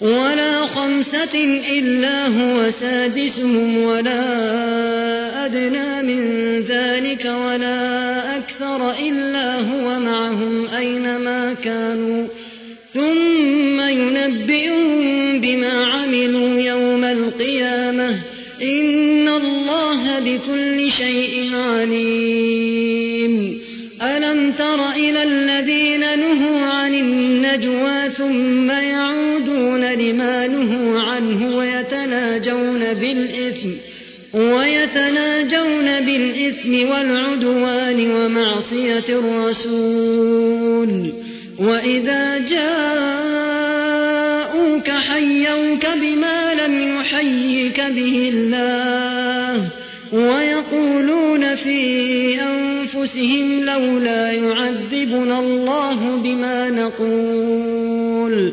ولا خمسة إلا هو سادسهم ولا أدنى من ذلك ولا أكثر إلا هو معهم أينما كانوا. ثم ينبئهم بما عملوا يوم القيامة. إن الله بكل شيء عليم. ألم تر إلى الذين نهوا عن النجوى ثم ويتناجون بالإثم ويتناجون بالإثم والعدوان ومعصية الرسول. وإذا جاءوك حيوك بما لم يحيك به الله ويقولون في أنفسهم لولا يعذبنا الله بما نقول.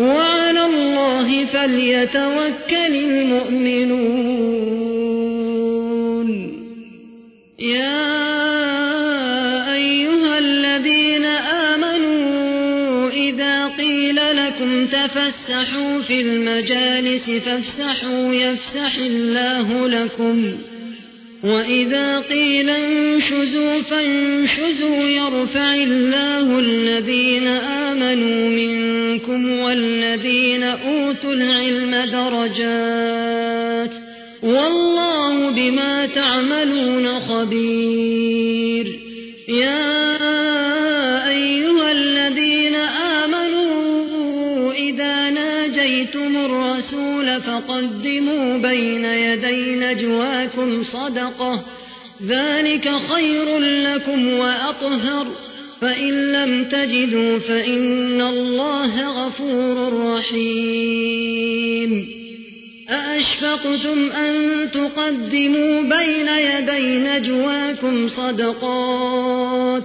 وعلى الله فليتوكل المؤمنون. يا أيها الذين آمنوا إذا قيل لكم تفسحوا في المجالس فافسحوا يفسح الله لكم. وإذا قيل انشزوا فانشزوا يرفع الله الذين آمنوا منكم والذين أوتوا العلم درجات والله بما تعملون خبير يا أيها الذين آمنوا إذا ناجيتم الرسول فقدموا بين يدي نجواكم صدقة. ذلك خير لكم وأطهر. فإن لم تجدوا فإن الله غفور رحيم. أأشفقتم أن تقدموا بين يدي نجواكم صدقات؟